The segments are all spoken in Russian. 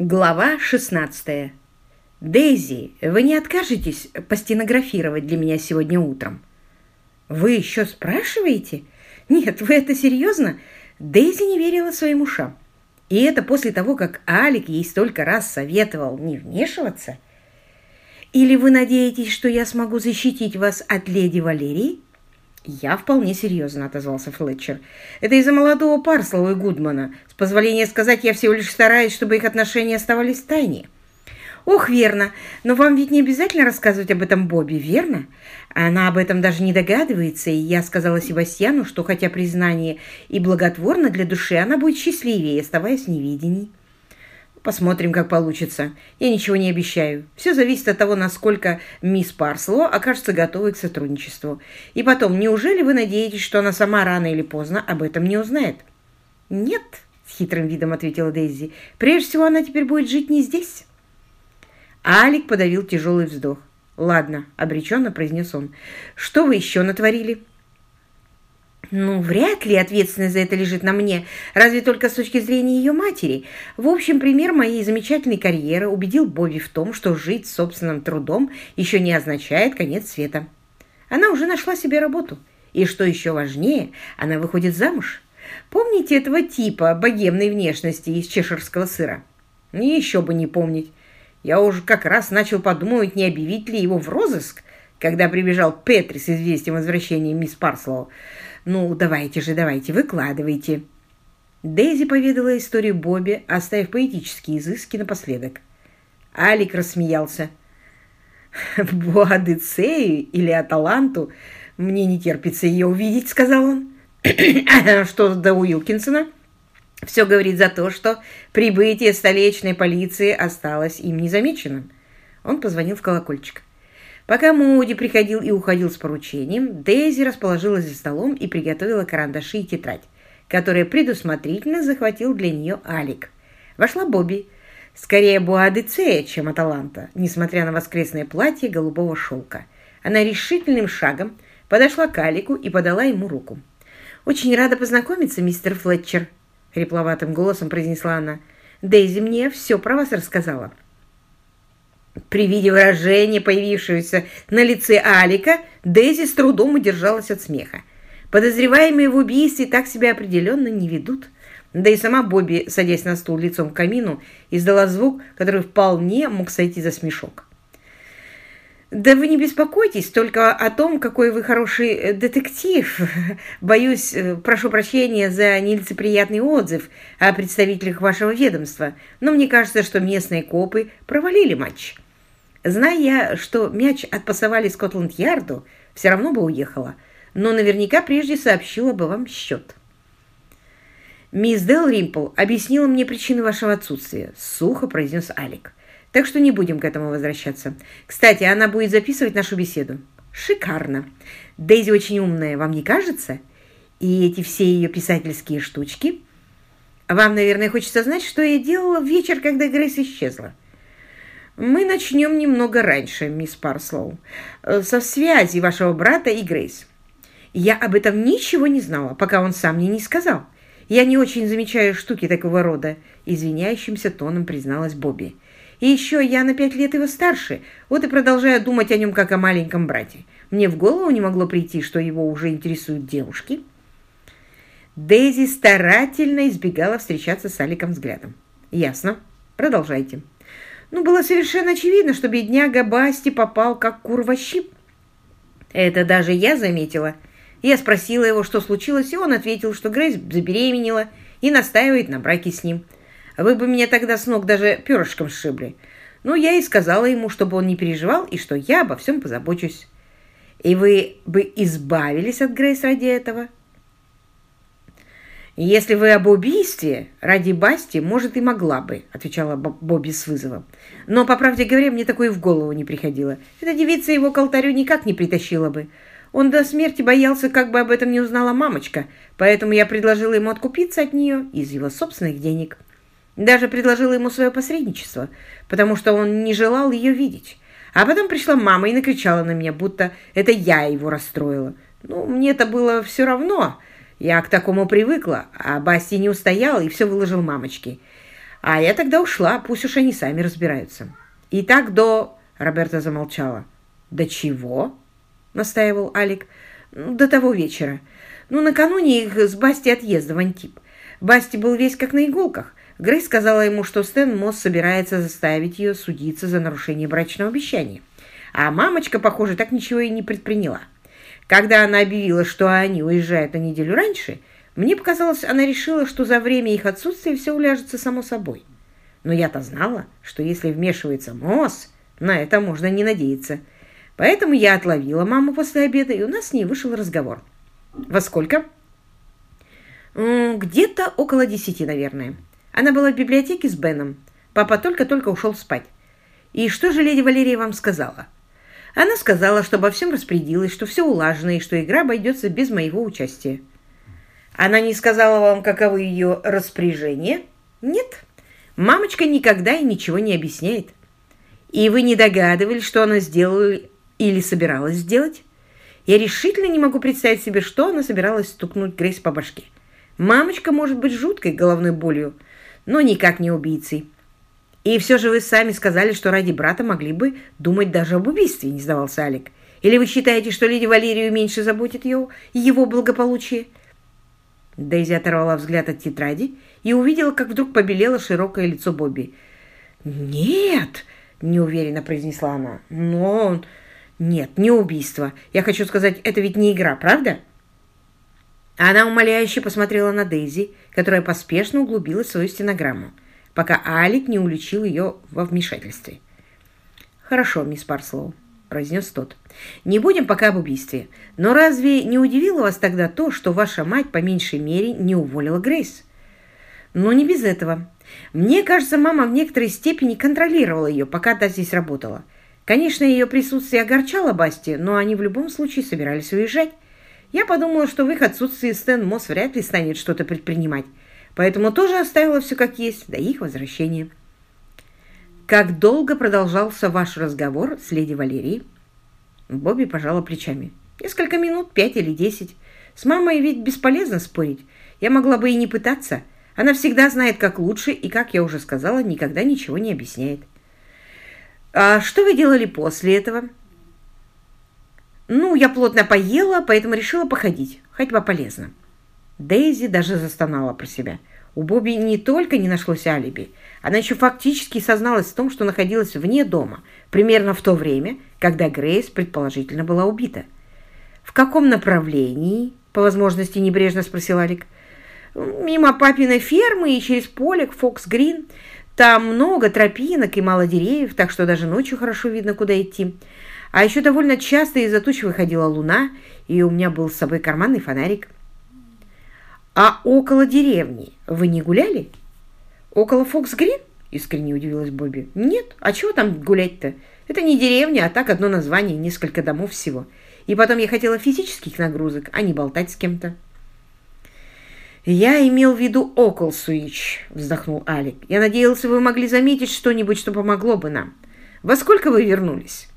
Глава 16. «Дейзи, вы не откажетесь постенографировать для меня сегодня утром?» «Вы еще спрашиваете?» «Нет, вы это серьезно?» Дейзи не верила своим ушам. И это после того, как Алик ей столько раз советовал не вмешиваться. «Или вы надеетесь, что я смогу защитить вас от леди Валерии?» «Я вполне серьезно», — отозвался Флетчер. «Это из-за молодого Парслова и Гудмана. С позволения сказать, я всего лишь стараюсь, чтобы их отношения оставались в тайне». «Ох, верно. Но вам ведь не обязательно рассказывать об этом Бобби, верно? Она об этом даже не догадывается, и я сказала Себастьяну, что хотя признание и благотворно для души, она будет счастливее, оставаясь в невидении». Посмотрим, как получится. Я ничего не обещаю. Все зависит от того, насколько мисс Парсло окажется готовой к сотрудничеству. И потом, неужели вы надеетесь, что она сама рано или поздно об этом не узнает? Нет, с хитрым видом ответила Дейзи. Прежде всего, она теперь будет жить не здесь. Алик подавил тяжелый вздох. «Ладно», — обреченно произнес он. «Что вы еще натворили?» Ну, вряд ли ответственность за это лежит на мне, разве только с точки зрения ее матери. В общем, пример моей замечательной карьеры убедил Бобби в том, что жить собственным трудом еще не означает конец света. Она уже нашла себе работу. И что еще важнее, она выходит замуж. Помните этого типа богемной внешности из чеширского сыра? Еще бы не помнить. Я уже как раз начал подумывать, не объявить ли его в розыск, когда прибежал Петри с известием возвращения мисс Парслоу. «Ну, давайте же, давайте, выкладывайте». Дейзи поведала историю Бобби, оставив поэтические изыски напоследок. Алик рассмеялся. «Буадыцею или Аталанту? Мне не терпится ее увидеть», — сказал он. «Что до Уилкинсона?» Все говорит за то, что прибытие столичной полиции осталось им незамеченным. Он позвонил в колокольчик. Пока Моуди приходил и уходил с поручением, Дейзи расположилась за столом и приготовила карандаши и тетрадь, которые предусмотрительно захватил для нее Алик. Вошла Бобби, скорее Буадыцея, чем Аталанта, несмотря на воскресное платье голубого шелка. Она решительным шагом подошла к Алику и подала ему руку. «Очень рада познакомиться, мистер Флетчер», — хрипловатым голосом произнесла она. «Дейзи мне все про вас рассказала». При виде выражения, появившегося на лице Алика, Дейзи с трудом удержалась от смеха. Подозреваемые в убийстве так себя определенно не ведут. Да и сама Бобби, садясь на стул лицом к камину, издала звук, который вполне мог сойти за смешок. «Да вы не беспокойтесь только о том, какой вы хороший э, детектив. Боюсь, э, прошу прощения за нелицеприятный отзыв о представителях вашего ведомства, но мне кажется, что местные копы провалили матч». Зная я, что мяч отпасовали Скотланд-Ярду, все равно бы уехала, но наверняка прежде сообщила бы вам счет. «Мисс Дел Римпл объяснила мне причины вашего отсутствия», — сухо произнес Алик. «Так что не будем к этому возвращаться. Кстати, она будет записывать нашу беседу». «Шикарно! Дейзи очень умная, вам не кажется? И эти все ее писательские штучки?» «Вам, наверное, хочется знать, что я делала в вечер, когда Грейс исчезла». Мы начнем немного раньше, мисс Парслоу, э, со связи вашего брата и Грейс. Я об этом ничего не знала, пока он сам мне не сказал. Я не очень замечаю штуки такого рода, извиняющимся тоном призналась Бобби. И еще я на пять лет его старше, вот и продолжаю думать о нем как о маленьком брате. Мне в голову не могло прийти, что его уже интересуют девушки. Дейзи старательно избегала встречаться с Аликом взглядом. «Ясно. Продолжайте». Ну, было совершенно очевидно, что бедняга Басти попал как кур во щип. Это даже я заметила. Я спросила его, что случилось, и он ответил, что Грейс забеременела и настаивает на браке с ним. Вы бы меня тогда с ног даже перышком сшибли. Ну, я и сказала ему, чтобы он не переживал, и что я обо всем позабочусь. И вы бы избавились от Грейс ради этого?» «Если вы об убийстве, ради Басти, может, и могла бы», — отвечала Бобби с вызовом. «Но, по правде говоря, мне такое в голову не приходило. Эта девица его к алтарю никак не притащила бы. Он до смерти боялся, как бы об этом не узнала мамочка, поэтому я предложила ему откупиться от нее из его собственных денег. Даже предложила ему свое посредничество, потому что он не желал ее видеть. А потом пришла мама и накричала на меня, будто это я его расстроила. Ну, мне это было все равно». Я к такому привыкла, а Басти не устоял и все выложил мамочке. А я тогда ушла, пусть уж они сами разбираются. И так до... Роберта замолчала. «До чего?» — настаивал Алик. «До того вечера. Ну, накануне их с Басти отъезда в Антип. Басти был весь как на иголках. Грейс сказала ему, что Стэн Мосс собирается заставить ее судиться за нарушение брачного обещания. А мамочка, похоже, так ничего и не предприняла. Когда она объявила, что они уезжают на неделю раньше, мне показалось, она решила, что за время их отсутствия все уляжется само собой. Но я-то знала, что если вмешивается Мосс, на это можно не надеяться. Поэтому я отловила маму после обеда, и у нас с ней вышел разговор. «Во сколько?» «Где-то около десяти, наверное. Она была в библиотеке с Беном. Папа только-только ушел спать. И что же леди Валерия вам сказала?» Она сказала, что обо всем распорядилась, что все улажено и что игра обойдется без моего участия. Она не сказала вам, каковы ее распоряжения? Нет. Мамочка никогда и ничего не объясняет. И вы не догадывались, что она сделала или собиралась сделать? Я решительно не могу представить себе, что она собиралась стукнуть Грейс по башке. Мамочка может быть жуткой головной болью, но никак не убийцей. И все же вы сами сказали, что ради брата могли бы думать даже об убийстве, не сдавался Алик. Или вы считаете, что леди Валерию меньше заботит его, его благополучие? Дейзи оторвала взгляд от тетради и увидела, как вдруг побелело широкое лицо Бобби. «Нет!» — неуверенно произнесла она. «Но нет, не убийство. Я хочу сказать, это ведь не игра, правда?» Она умоляюще посмотрела на Дейзи, которая поспешно углубила свою стенограмму, пока Алик не уличил ее во вмешательстве. «Хорошо, мисс Парслоу», — произнес тот. «Не будем пока об убийстве. Но разве не удивило вас тогда то, что ваша мать по меньшей мере не уволила Грейс?» «Но не без этого. Мне кажется, мама в некоторой степени контролировала ее, пока та здесь работала. Конечно, ее присутствие огорчало Басти, но они в любом случае собирались уезжать. Я подумала, что в их отсутствии Стэн Мосс вряд ли станет что-то предпринимать, поэтому тоже оставила все как есть до их возвращения. «Как долго продолжался ваш разговор с леди Валерией?» Бобби пожала плечами. «Несколько минут, пять или десять. С мамой ведь бесполезно спорить. Я могла бы и не пытаться. Она всегда знает, как лучше, и, как я уже сказала, никогда ничего не объясняет». «А что вы делали после этого?» «Ну, я плотно поела, поэтому решила походить. Ходьба полезна». Дейзи даже застонала про себя. У Бобби не только не нашлось алиби, она еще фактически созналась в том, что находилась вне дома, примерно в то время, когда Грейс предположительно была убита. «В каком направлении?» – по возможности небрежно спросил Алик. «Мимо папиной фермы и через поле к Фокс-Грин. Там много тропинок и мало деревьев, так что даже ночью хорошо видно, куда идти. А еще довольно часто из-за туч выходила луна, и у меня был с собой карманный фонарик. «А около деревни вы не гуляли?» «Около Фокс-Грин?» — искренне удивилась Бобби. «Нет, а чего там гулять-то? Это не деревня, а так одно название, несколько домов всего. И потом я хотела физических нагрузок, а не болтать с кем-то». «Я имел в виду Околсуич», — вздохнул Алик. «Я надеялся, вы могли заметить что-нибудь, что помогло бы нам. Во сколько вы вернулись?»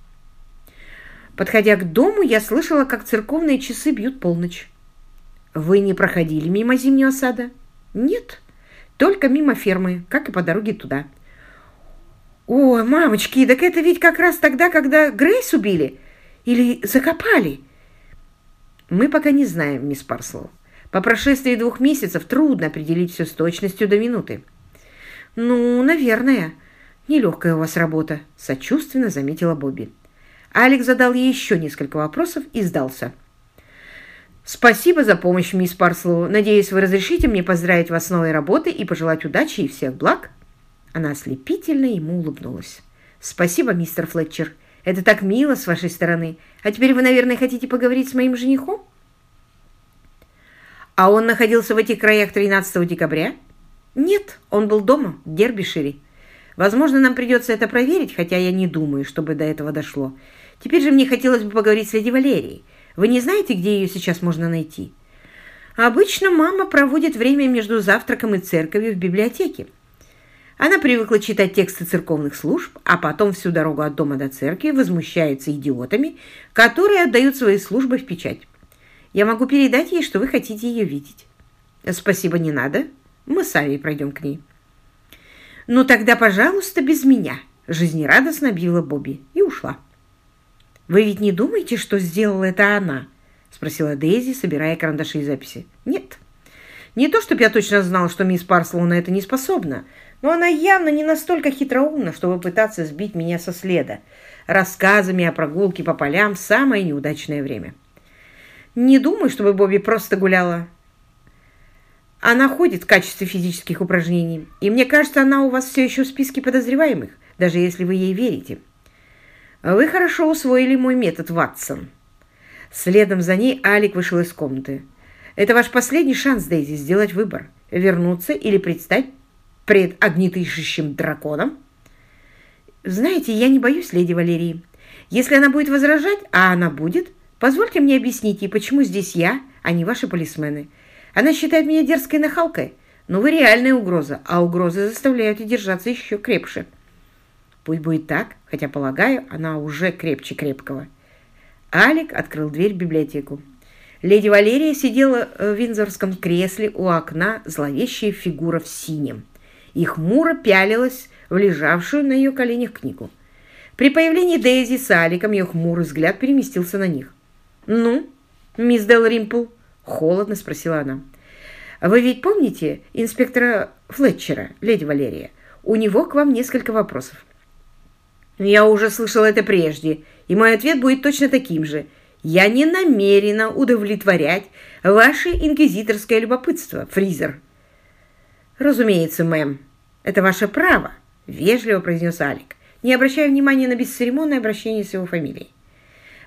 Подходя к дому, я слышала, как церковные часы бьют полночь. «Вы не проходили мимо зимнего сада?» «Нет, только мимо фермы, как и по дороге туда». «Ой, мамочки, так это ведь как раз тогда, когда Грейс убили? Или закопали?» «Мы пока не знаем, мисс Парслоу. По прошествии двух месяцев трудно определить все с точностью до минуты». «Ну, наверное. Нелегкая у вас работа», — сочувственно заметила Бобби. Алекс задал ей еще несколько вопросов и сдался. «Спасибо за помощь, мисс Парслоу. Надеюсь, вы разрешите мне поздравить вас с новой работой и пожелать удачи и всех благ?» Она ослепительно ему улыбнулась. «Спасибо, мистер Флетчер. Это так мило с вашей стороны. А теперь вы, наверное, хотите поговорить с моим женихом?» «А он находился в этих краях 13 декабря?» «Нет, он был дома, в Дербишире. Возможно, нам придется это проверить, хотя я не думаю, чтобы до этого дошло. Теперь же мне хотелось бы поговорить с леди Валерией. Вы не знаете, где ее сейчас можно найти? Обычно мама проводит время между завтраком и церковью в библиотеке. Она привыкла читать тексты церковных служб, а потом всю дорогу от дома до церкви возмущается идиотами, которые отдают свои службы в печать. Я могу передать ей, что вы хотите ее видеть. Спасибо, не надо. Мы сами пройдем к ней. «Ну тогда, пожалуйста, без меня», — жизнерадостно объявила Бобби и ушла. «Вы ведь не думаете, что сделала это она?» — спросила Дейзи, собирая карандаши и записи. «Нет. Не то, чтобы я точно знала, что мисс Парслоу на это не способна, но она явно не настолько хитроумна, чтобы пытаться сбить меня со следа рассказами о прогулке по полям в самое неудачное время. Не думаю, чтобы Бобби просто гуляла. Она ходит в качестве физических упражнений, и мне кажется, она у вас все еще в списке подозреваемых, даже если вы ей верите. Вы хорошо усвоили мой метод, Ватсон. Следом за ней Алик вышел из комнаты. Это ваш последний шанс, Дейзи, сделать выбор. Вернуться или предстать пред огнетышащим драконом? Знаете, я не боюсь леди Валерии. Если она будет возражать, а она будет, позвольте мне объяснить ей, почему здесь я, а не ваши полисмены. Она считает меня дерзкой нахалкой, но вы реальная угроза, а угрозы заставляют ее держаться еще крепше. Пусть будет так, хотя, полагаю, она уже крепче крепкого. Алик открыл дверь в библиотеку. Леди Валерия сидела в винзорском кресле у окна, зловещая фигура в синем. И хмуро пялилась в лежавшую на ее коленях книгу. При появлении Дейзи с Аликом ее хмурый взгляд переместился на них. «Ну, мисс Дел Римпл?» – холодно спросила она. «Вы ведь помните инспектора Флетчера, леди Валерия? У него к вам несколько вопросов». «Я уже слышала это прежде, и мой ответ будет точно таким же. Я не намерена удовлетворять ваше инквизиторское любопытство, Фризер». «Разумеется, мэм, это ваше право», — вежливо произнес Алик, не обращая внимания на бесцеремонное обращение с его фамилией.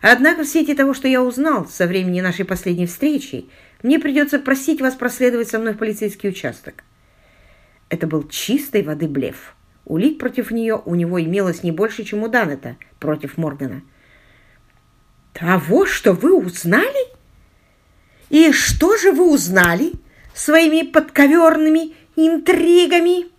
«Однако в свете того, что я узнал со времени нашей последней встречи, мне придется просить вас проследовать со мной в полицейский участок». Это был чистой воды блеф. Улик против нее у него имелось не больше, чем у Данета против Моргана. «Того, что вы узнали? И что же вы узнали своими подковерными интригами?»